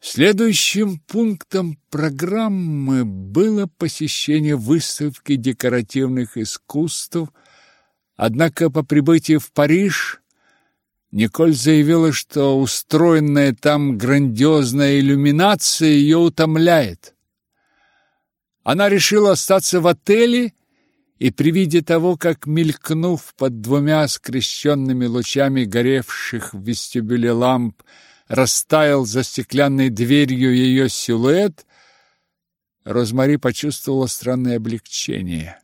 Следующим пунктом программы было посещение выставки декоративных искусств, однако по прибытии в Париж Николь заявила, что устроенная там грандиозная иллюминация ее утомляет. Она решила остаться в отеле и при виде того, как, мелькнув под двумя скрещенными лучами горевших в вестибюле ламп, растаял за стеклянной дверью ее силуэт, Розмари почувствовала странное облегчение.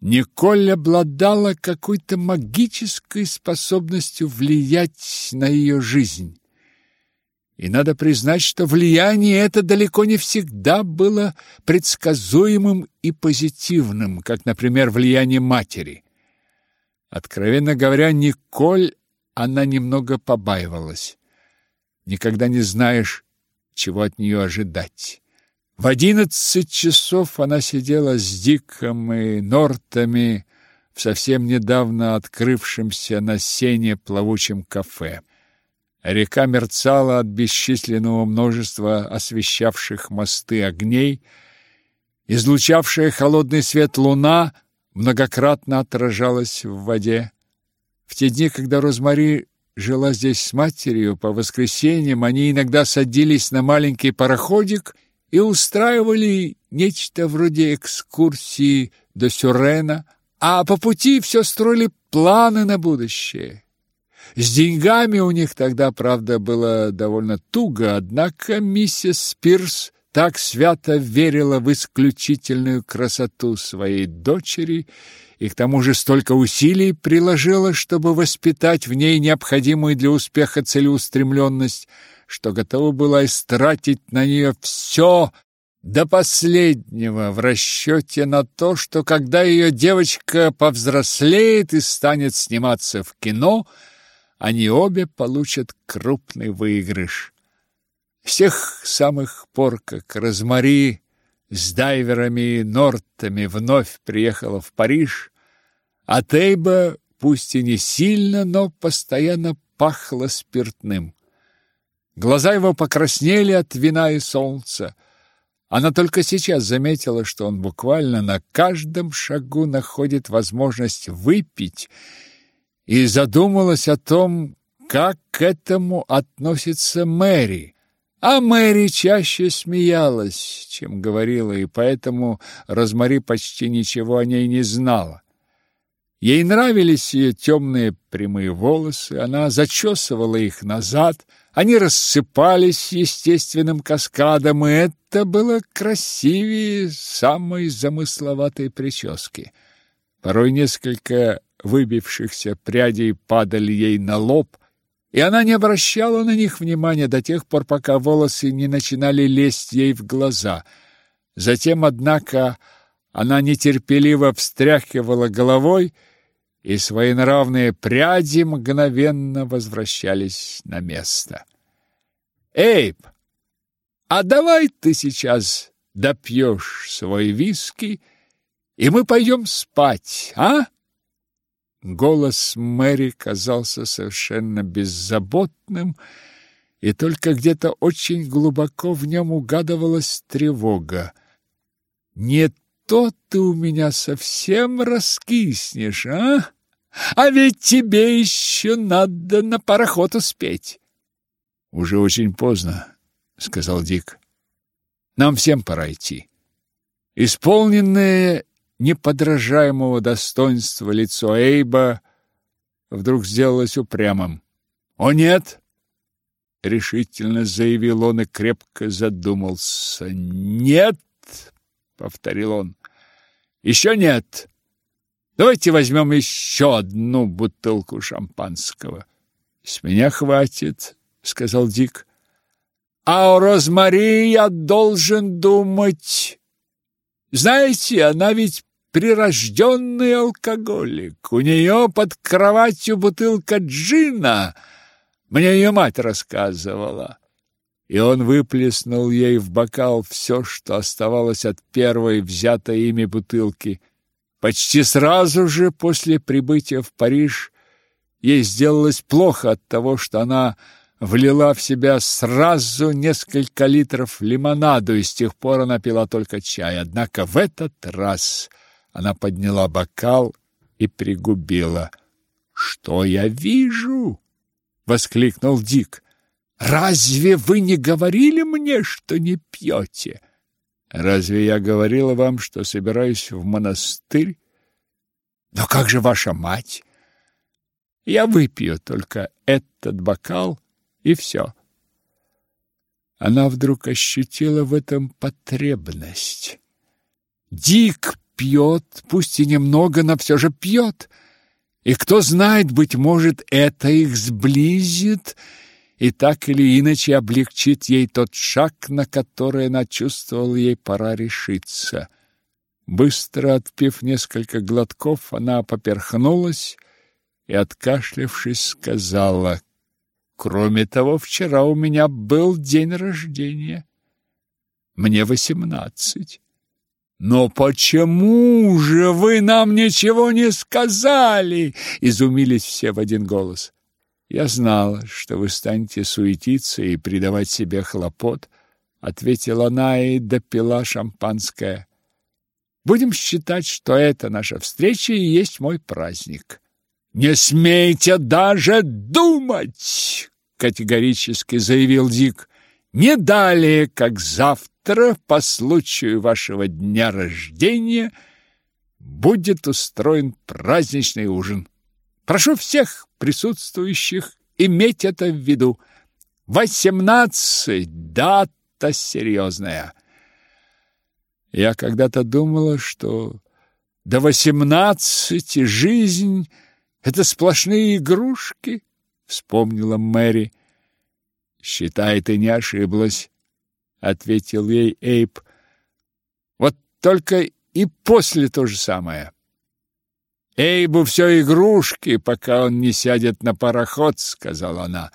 Николь обладала какой-то магической способностью влиять на ее жизнь. И надо признать, что влияние это далеко не всегда было предсказуемым и позитивным, как, например, влияние матери. Откровенно говоря, Николь она немного побаивалась. Никогда не знаешь, чего от нее ожидать. В одиннадцать часов она сидела с Диком и Нортами в совсем недавно открывшемся на сене плавучем кафе. Река мерцала от бесчисленного множества освещавших мосты огней, излучавшая холодный свет луна многократно отражалась в воде. В те дни, когда Розмари жила здесь с матерью, по воскресеньям они иногда садились на маленький пароходик и устраивали нечто вроде экскурсии до Сюрена, а по пути все строили планы на будущее. С деньгами у них тогда, правда, было довольно туго, однако миссис Спирс так свято верила в исключительную красоту своей дочери и к тому же столько усилий приложила, чтобы воспитать в ней необходимую для успеха целеустремленность, что готова была истратить на нее все до последнего в расчете на то, что когда ее девочка повзрослеет и станет сниматься в кино, они обе получат крупный выигрыш. С тех самых пор, как Розмари с дайверами и нортами вновь приехала в Париж, а Тейба, пусть и не сильно, но постоянно пахло спиртным. Глаза его покраснели от вина и солнца. Она только сейчас заметила, что он буквально на каждом шагу находит возможность выпить, и задумалась о том, как к этому относится Мэри. А Мэри чаще смеялась, чем говорила, и поэтому Розмари почти ничего о ней не знала. Ей нравились ее темные прямые волосы, она зачесывала их назад, они рассыпались естественным каскадом, и это было красивее самой замысловатой прически. Порой несколько выбившихся прядей падали ей на лоб, и она не обращала на них внимания до тех пор, пока волосы не начинали лезть ей в глаза. Затем, однако, она нетерпеливо встряхивала головой, и своенравные пряди мгновенно возвращались на место. «Эйб, а давай ты сейчас допьешь свой виски, и мы пойдем спать, а?» Голос Мэри казался совершенно беззаботным, и только где-то очень глубоко в нем угадывалась тревога. «Не то ты у меня совсем раскиснешь, а? А ведь тебе еще надо на пароход успеть. Уже очень поздно, сказал Дик. Нам всем пора идти. Исполненное неподражаемого достоинства лицо Эйба вдруг сделалось упрямым. "О нет!" решительно заявил он и крепко задумался. "Нет!" повторил он. «Еще нет. Давайте возьмем еще одну бутылку шампанского. С меня хватит, сказал Дик. А о Розмари я должен думать. Знаете, она ведь прирожденный алкоголик. У нее под кроватью бутылка джина. Мне ее мать рассказывала и он выплеснул ей в бокал все, что оставалось от первой взятой ими бутылки. Почти сразу же после прибытия в Париж ей сделалось плохо от того, что она влила в себя сразу несколько литров лимонаду, и с тех пор она пила только чай. Однако в этот раз она подняла бокал и пригубила. «Что я вижу?» — воскликнул Дик. «Разве вы не говорили мне, что не пьете?» «Разве я говорила вам, что собираюсь в монастырь?» «Но как же ваша мать?» «Я выпью только этот бокал, и все». Она вдруг ощутила в этом потребность. Дик пьет, пусть и немного, но все же пьет. И кто знает, быть может, это их сблизит и так или иначе облегчит ей тот шаг, на который она чувствовала, ей пора решиться. Быстро отпив несколько глотков, она поперхнулась и, откашлявшись, сказала, «Кроме того, вчера у меня был день рождения. Мне восемнадцать». «Но почему же вы нам ничего не сказали?» — изумились все в один голос. «Я знала, что вы станете суетиться и придавать себе хлопот», — ответила она и допила шампанское. «Будем считать, что это наша встреча и есть мой праздник». «Не смейте даже думать!» — категорически заявил Дик. «Не далее, как завтра» по случаю вашего дня рождения будет устроен праздничный ужин. Прошу всех присутствующих иметь это в виду. Восемнадцать дата серьезная. Я когда-то думала, что до восемнадцати жизнь — это сплошные игрушки, — вспомнила Мэри. Считай, ты не ошиблась ответил ей Эйп. Вот только и после то же самое. Эйбу все игрушки, пока он не сядет на пароход, сказала она.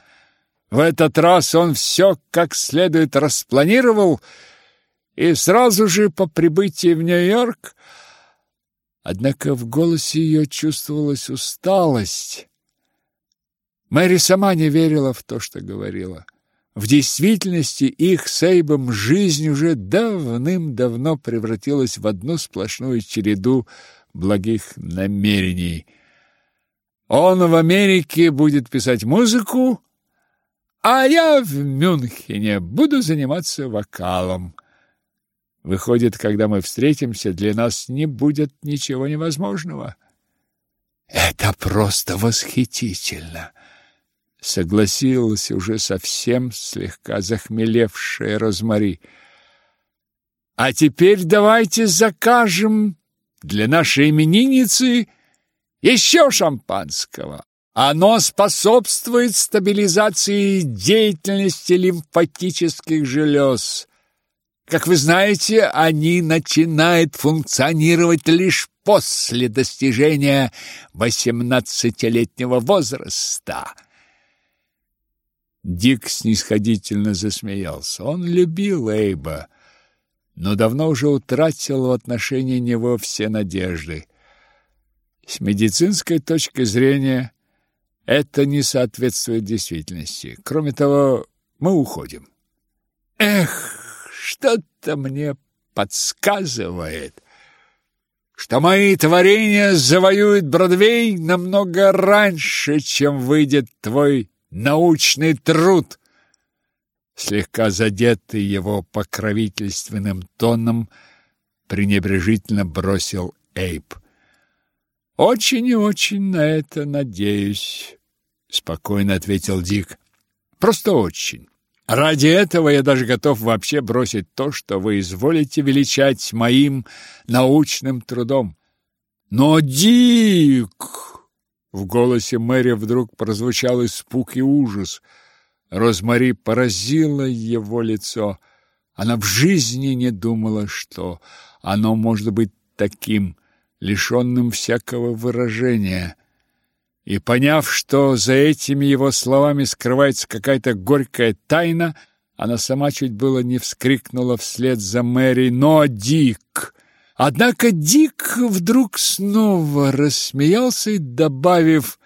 В этот раз он все как следует распланировал, и сразу же по прибытии в Нью-Йорк Однако в голосе ее чувствовалась усталость. Мэри сама не верила в то, что говорила. В действительности их с Эйбом жизнь уже давным-давно превратилась в одну сплошную череду благих намерений. Он в Америке будет писать музыку, а я в Мюнхене буду заниматься вокалом. Выходит, когда мы встретимся, для нас не будет ничего невозможного. Это просто восхитительно согласилась уже совсем слегка захмелевшая Розмари. А теперь давайте закажем для нашей именинницы еще шампанского. Оно способствует стабилизации деятельности лимфатических желез. Как вы знаете, они начинают функционировать лишь после достижения восемнадцатилетнего возраста. Дик снисходительно засмеялся. Он любил Эйба, но давно уже утратил в отношении него все надежды. С медицинской точки зрения это не соответствует действительности. Кроме того, мы уходим. Эх, что-то мне подсказывает, что мои творения завоюют Бродвей намного раньше, чем выйдет твой научный труд. Слегка задетый его покровительственным тоном, пренебрежительно бросил Эйп. Очень и очень на это надеюсь, спокойно ответил Дик. Просто очень. Ради этого я даже готов вообще бросить то, что вы изволите величать моим научным трудом. Но Дик, в голосе Мэри вдруг прозвучал испуг и ужас. Розмари поразила его лицо. Она в жизни не думала, что оно может быть таким, лишенным всякого выражения. И поняв, что за этими его словами скрывается какая-то горькая тайна, она сама чуть было не вскрикнула вслед за Мэри «Но, Дик!» Однако Дик вдруг снова рассмеялся и, добавив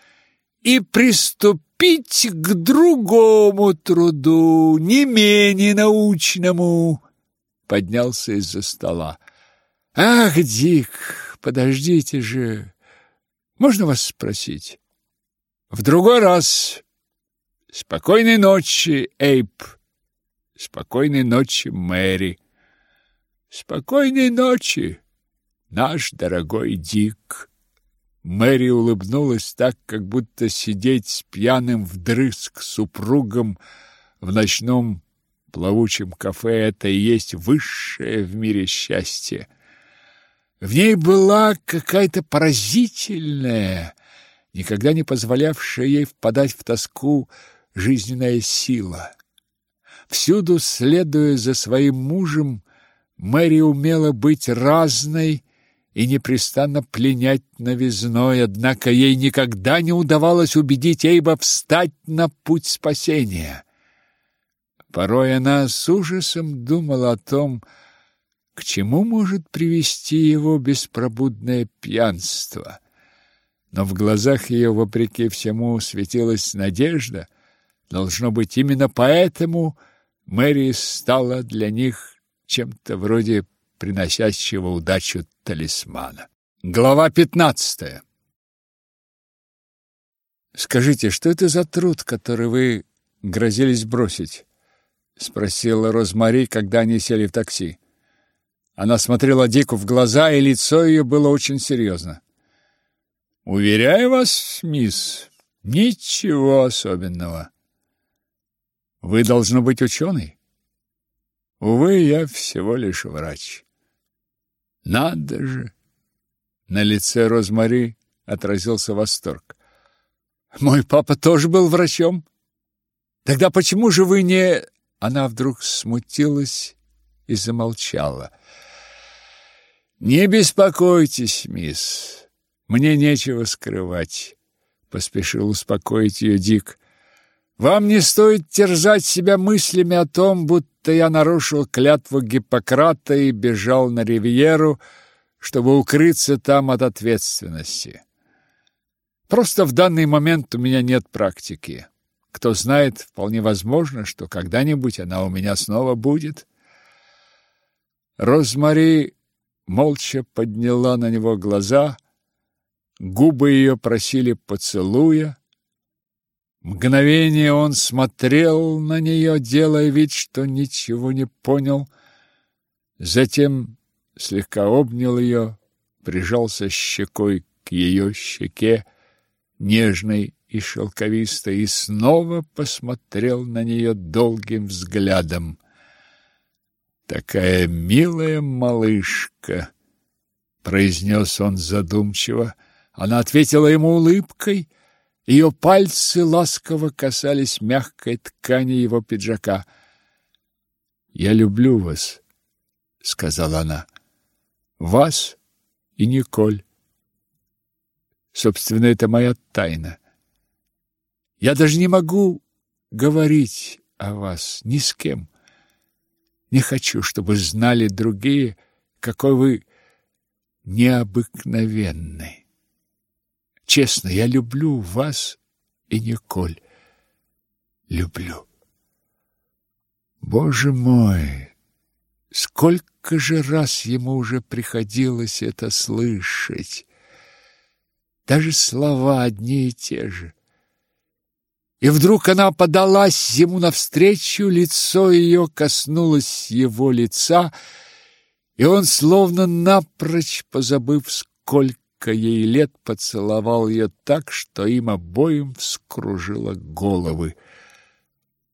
«и приступить к другому труду, не менее научному, поднялся из-за стола. Ах, Дик, подождите же. Можно вас спросить? В другой раз. Спокойной ночи, Эйп. Спокойной ночи, Мэри. Спокойной ночи, наш дорогой Дик. Мэри улыбнулась так, как будто сидеть с пьяным вдрызг супругом в ночном плавучем кафе это и есть высшее в мире счастье. В ней была какая-то поразительная, никогда не позволявшая ей впадать в тоску жизненная сила. Всюду следуя за своим мужем, Мэри умела быть разной и непрестанно пленять новизной, однако ей никогда не удавалось убедить Эйба встать на путь спасения. Порой она с ужасом думала о том, к чему может привести его беспробудное пьянство. Но в глазах ее, вопреки всему, светилась надежда. Должно быть, именно поэтому Мэри стала для них чем-то вроде приносящего удачу талисмана. Глава пятнадцатая. Скажите, что это за труд, который вы грозились бросить? спросила Розмари, когда они сели в такси. Она смотрела Дику в глаза, и лицо ее было очень серьезно. Уверяю вас, мисс, ничего особенного. Вы должно быть ученый. Увы, я всего лишь врач. Надо же! На лице Розмари отразился восторг. Мой папа тоже был врачом. Тогда почему же вы не Она вдруг смутилась и замолчала. Не беспокойтесь, мисс. Мне нечего скрывать, поспешил успокоить ее Дик. Вам не стоит терзать себя мыслями о том, будто я нарушил клятву Гиппократа и бежал на ривьеру, чтобы укрыться там от ответственности. Просто в данный момент у меня нет практики. Кто знает, вполне возможно, что когда-нибудь она у меня снова будет. Розмари молча подняла на него глаза, губы ее просили поцелуя, Мгновение он смотрел на нее, делая вид, что ничего не понял. Затем слегка обнял ее, прижался щекой к ее щеке, нежной и шелковистой, и снова посмотрел на нее долгим взглядом. «Такая милая малышка!» — произнес он задумчиво. Она ответила ему улыбкой — ее пальцы ласково касались мягкой ткани его пиджака. «Я люблю вас», — сказала она. «Вас и Николь. Собственно, это моя тайна. Я даже не могу говорить о вас ни с кем. Не хочу, чтобы знали другие, какой вы необыкновенный. Честно, я люблю вас и Николь. Люблю. Боже мой, сколько же раз ему уже приходилось это слышать. Даже слова одни и те же. И вдруг она подалась ему навстречу, лицо ее коснулось его лица, и он, словно напрочь позабыв, сколько сколько ей лет, поцеловал ее так, что им обоим вскружило головы.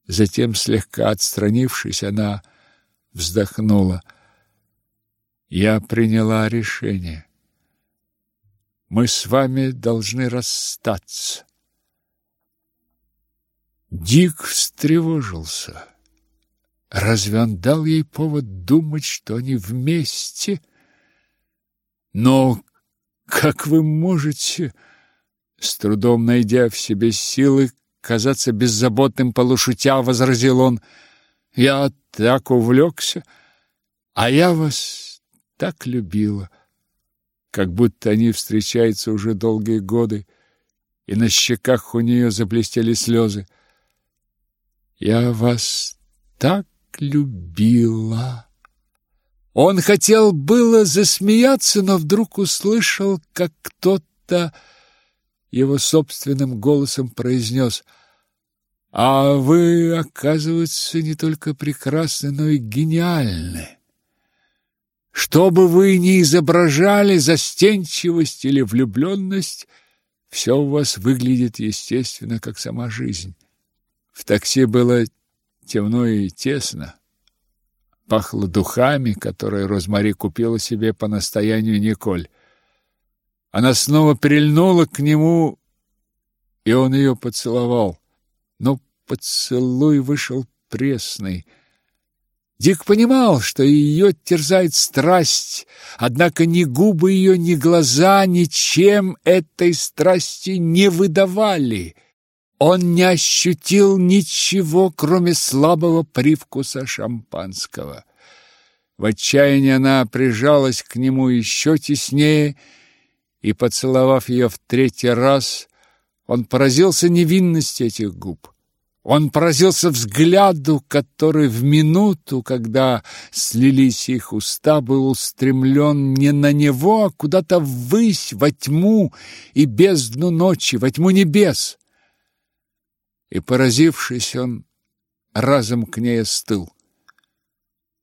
Затем, слегка отстранившись, она вздохнула. Я приняла решение. Мы с вами должны расстаться. Дик встревожился. Разве он дал ей повод думать, что они вместе? Но как вы можете, с трудом найдя в себе силы, казаться беззаботным полушутя, возразил он. Я так увлекся, а я вас так любила, как будто они встречаются уже долгие годы, и на щеках у нее заблестели слезы. «Я вас так любила!» Он хотел было засмеяться, но вдруг услышал, как кто-то его собственным голосом произнес «А вы, оказывается, не только прекрасны, но и гениальны. Что бы вы ни изображали, застенчивость или влюбленность, все у вас выглядит естественно, как сама жизнь». В такси было темно и тесно. Пахло духами, которые Розмари купила себе по настоянию Николь. Она снова прильнула к нему, и он ее поцеловал. Но поцелуй вышел пресный. Дик понимал, что ее терзает страсть, однако ни губы ее, ни глаза ничем этой страсти не выдавали — он не ощутил ничего, кроме слабого привкуса шампанского. В отчаянии она прижалась к нему еще теснее, и, поцеловав ее в третий раз, он поразился невинности этих губ. Он поразился взгляду, который в минуту, когда слились их уста, был устремлен не на него, а куда-то ввысь, во тьму и бездну ночи, во тьму небес и, поразившись, он разом к ней остыл.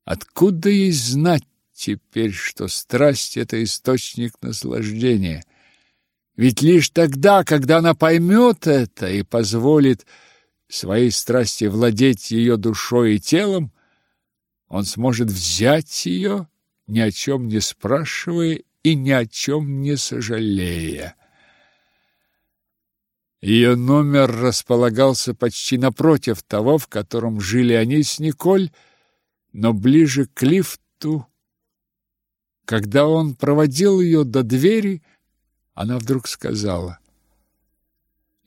Откуда ей знать теперь, что страсть — это источник наслаждения? Ведь лишь тогда, когда она поймет это и позволит своей страсти владеть ее душой и телом, он сможет взять ее, ни о чем не спрашивая и ни о чем не сожалея. Ее номер располагался почти напротив того, в котором жили они с Николь, но ближе к лифту. Когда он проводил ее до двери, она вдруг сказала,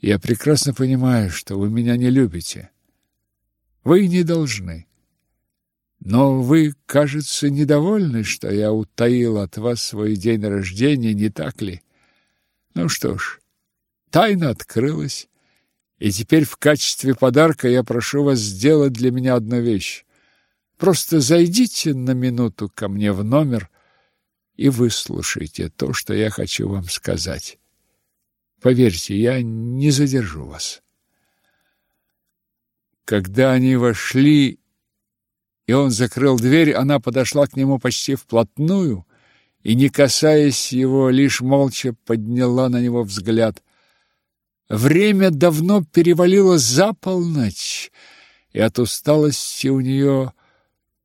«Я прекрасно понимаю, что вы меня не любите. Вы не должны. Но вы, кажется, недовольны, что я утаил от вас свой день рождения, не так ли? Ну что ж, Тайна открылась, и теперь в качестве подарка я прошу вас сделать для меня одну вещь. Просто зайдите на минуту ко мне в номер и выслушайте то, что я хочу вам сказать. Поверьте, я не задержу вас. Когда они вошли, и он закрыл дверь, она подошла к нему почти вплотную и, не касаясь его, лишь молча подняла на него взгляд. Время давно перевалило за полночь, и от усталости у нее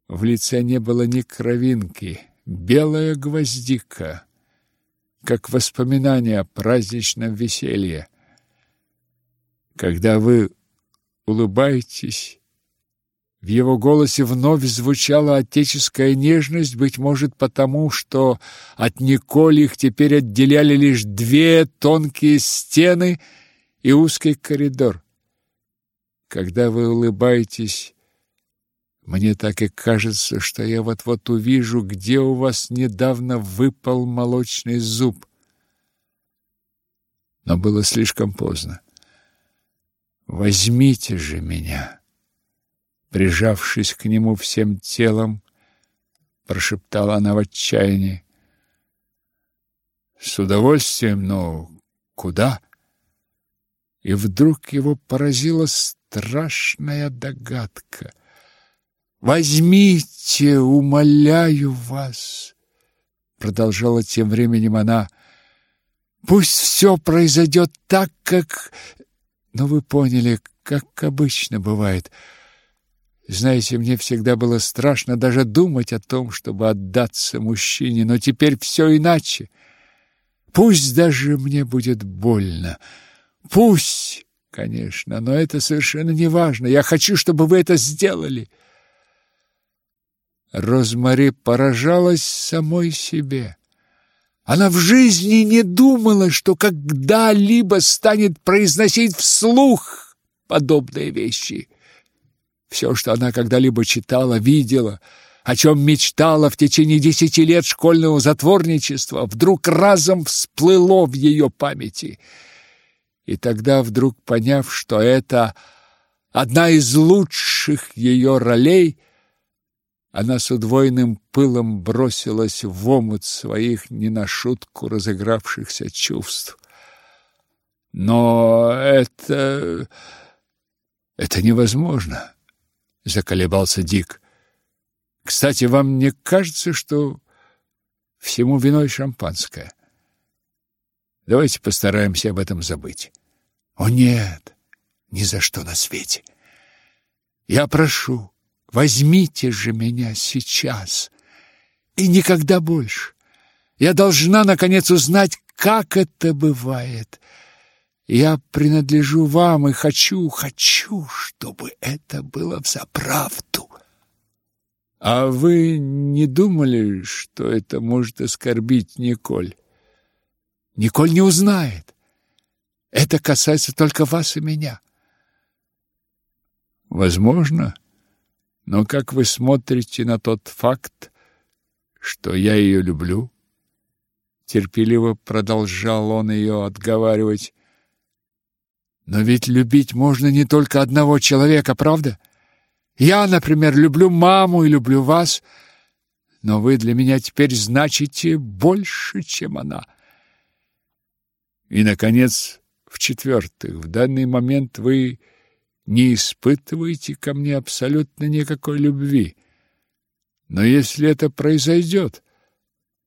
в лице не было ни кровинки. Белая гвоздика, как воспоминание о праздничном веселье. Когда вы улыбаетесь, в его голосе вновь звучала отеческая нежность, быть может, потому что от Николи их теперь отделяли лишь две тонкие стены — и узкий коридор. Когда вы улыбаетесь, мне так и кажется, что я вот-вот увижу, где у вас недавно выпал молочный зуб. Но было слишком поздно. Возьмите же меня. Прижавшись к нему всем телом, прошептала она в отчаянии. С удовольствием, но куда? И вдруг его поразила страшная догадка. «Возьмите, умоляю вас!» Продолжала тем временем она. «Пусть все произойдет так, как... Но вы поняли, как обычно бывает. Знаете, мне всегда было страшно даже думать о том, чтобы отдаться мужчине, но теперь все иначе. Пусть даже мне будет больно». Пусть, конечно, но это совершенно не важно. Я хочу, чтобы вы это сделали. Розмари поражалась самой себе. Она в жизни не думала, что когда-либо станет произносить вслух подобные вещи. Все, что она когда-либо читала, видела, о чем мечтала в течение десяти лет школьного затворничества, вдруг разом всплыло в ее памяти – И тогда, вдруг поняв, что это одна из лучших ее ролей, она с удвоенным пылом бросилась в омут своих не на шутку разыгравшихся чувств. Но это... это невозможно, заколебался Дик. Кстати, вам не кажется, что всему виной шампанское? Давайте постараемся об этом забыть. О нет, ни за что на свете. Я прошу, Возьмите же меня сейчас и никогда больше. Я должна, наконец, узнать, как это бывает. Я принадлежу вам и хочу, хочу, чтобы это было взаправду. А вы не думали, что это может оскорбить Николь? Николь не узнает. Это касается только вас и меня. Возможно, но как вы смотрите на тот факт, что я ее люблю? Терпеливо продолжал он ее отговаривать. Но ведь любить можно не только одного человека, правда? Я, например, люблю маму и люблю вас, но вы для меня теперь значите больше, чем она. И, наконец, в-четвертых, в данный момент вы не испытываете ко мне абсолютно никакой любви. Но если это произойдет,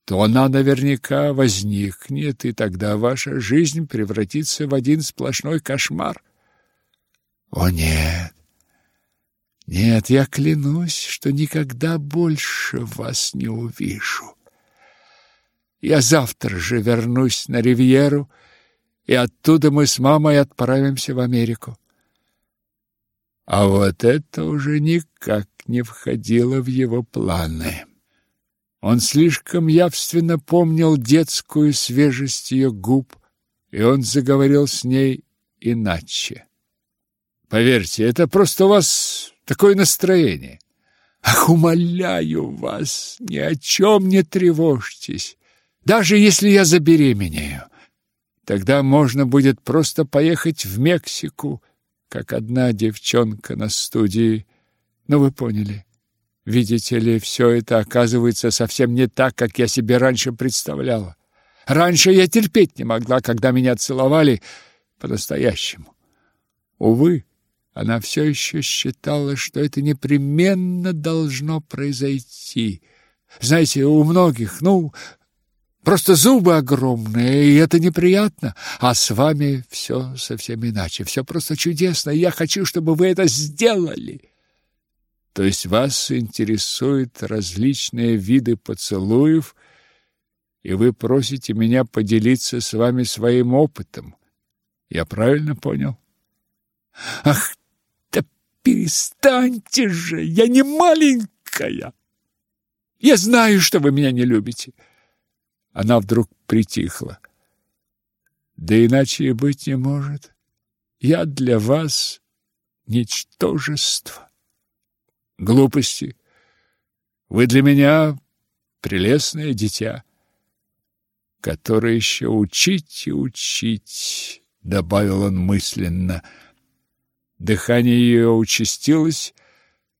то она наверняка возникнет, и тогда ваша жизнь превратится в один сплошной кошмар. О нет! Нет, я клянусь, что никогда больше вас не увижу. Я завтра же вернусь на Ривьеру, и оттуда мы с мамой отправимся в Америку. А вот это уже никак не входило в его планы. Он слишком явственно помнил детскую свежесть ее губ, и он заговорил с ней иначе. Поверьте, это просто у вас такое настроение. Ах, умоляю вас, ни о чем не тревожьтесь. Даже если я забеременею, тогда можно будет просто поехать в Мексику как одна девчонка на студии. Ну, вы поняли. Видите ли, все это оказывается совсем не так, как я себе раньше представляла. Раньше я терпеть не могла, когда меня целовали по-настоящему. Увы, она все еще считала, что это непременно должно произойти. Знаете, у многих, ну, Просто зубы огромные, и это неприятно. А с вами все совсем иначе. Все просто чудесно, и я хочу, чтобы вы это сделали. То есть вас интересуют различные виды поцелуев, и вы просите меня поделиться с вами своим опытом. Я правильно понял? Ах, да перестаньте же, я не маленькая. Я знаю, что вы меня не любите. Она вдруг притихла. Да иначе и быть не может. Я для вас ничтожество. Глупости. Вы для меня прелестное дитя, которое еще учить и учить, добавил он мысленно. Дыхание ее участилось,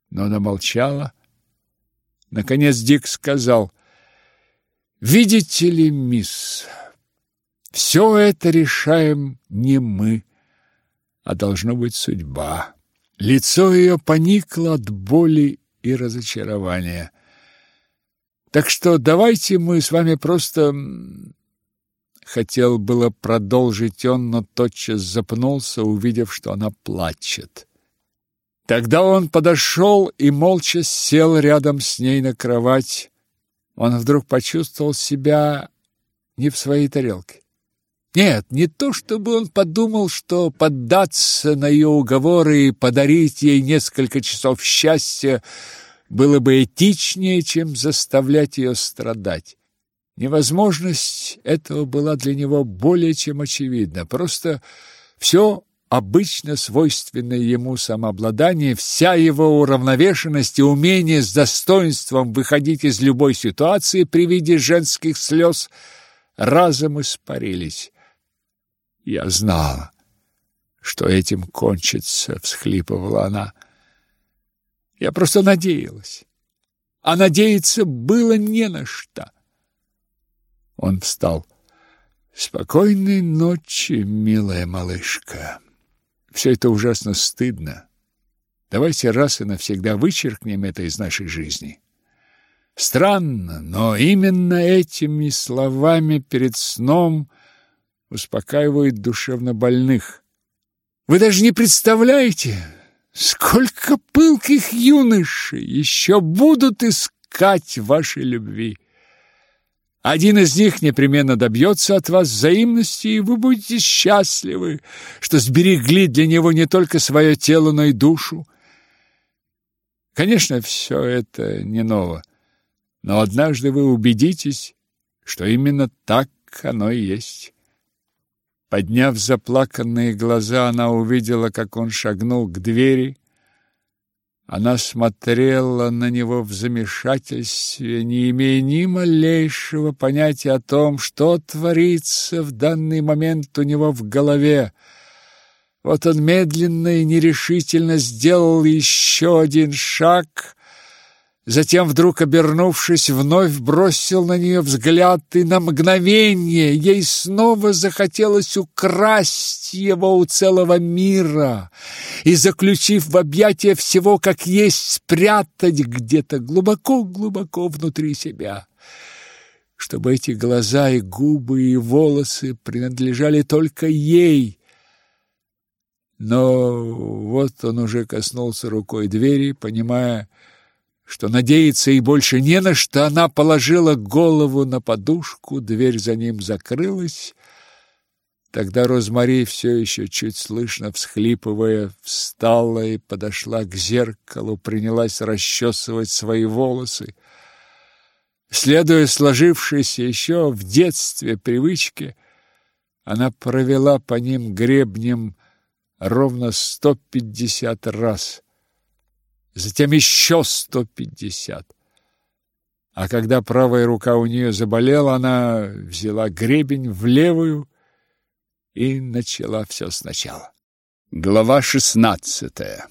но она молчала. Наконец Дик сказал: Видите ли, мисс, все это решаем не мы, а должно быть судьба. Лицо ее поникло от боли и разочарования. Так что давайте мы с вами просто хотел было продолжить он, но тотчас запнулся, увидев, что она плачет. Тогда он подошел и молча сел рядом с ней на кровать он вдруг почувствовал себя не в своей тарелке. Нет, не то чтобы он подумал, что поддаться на ее уговоры и подарить ей несколько часов счастья было бы этичнее, чем заставлять ее страдать. Невозможность этого была для него более чем очевидна. Просто все обычно свойственное ему самообладание, вся его уравновешенность и умение с достоинством выходить из любой ситуации при виде женских слез разом испарились. Я знала, что этим кончится, всхлипывала она. Я просто надеялась. А надеяться было не на что. Он встал. Спокойной ночи, милая малышка. Все это ужасно стыдно. Давайте раз и навсегда вычеркнем это из нашей жизни. Странно, но именно этими словами перед сном успокаивают душевно больных. Вы даже не представляете, сколько пылких юношей еще будут искать вашей любви. Один из них непременно добьется от вас взаимности, и вы будете счастливы, что сберегли для него не только свое тело, но и душу. Конечно, все это не ново, но однажды вы убедитесь, что именно так оно и есть. Подняв заплаканные глаза, она увидела, как он шагнул к двери. Она смотрела на него в замешательстве, не имея ни малейшего понятия о том, что творится в данный момент у него в голове. Вот он медленно и нерешительно сделал еще один шаг, затем, вдруг обернувшись, вновь бросил на нее взгляд, и на мгновение ей снова захотелось украсть его у целого мира. И, заключив в объятия всего, как есть, спрятать где-то глубоко-глубоко внутри себя чтобы эти глаза и губы и волосы принадлежали только ей, но вот он уже коснулся рукой двери, понимая, что надеяться и больше не на что, она положила голову на подушку, дверь за ним закрылась. Тогда Розмари, все еще чуть слышно всхлипывая, встала и подошла к зеркалу, принялась расчесывать свои волосы. Следуя сложившейся еще в детстве привычке, она провела по ним гребнем ровно сто пятьдесят раз, затем еще сто пятьдесят. А когда правая рука у нее заболела, она взяла гребень в левую и начала все сначала. Глава шестнадцатая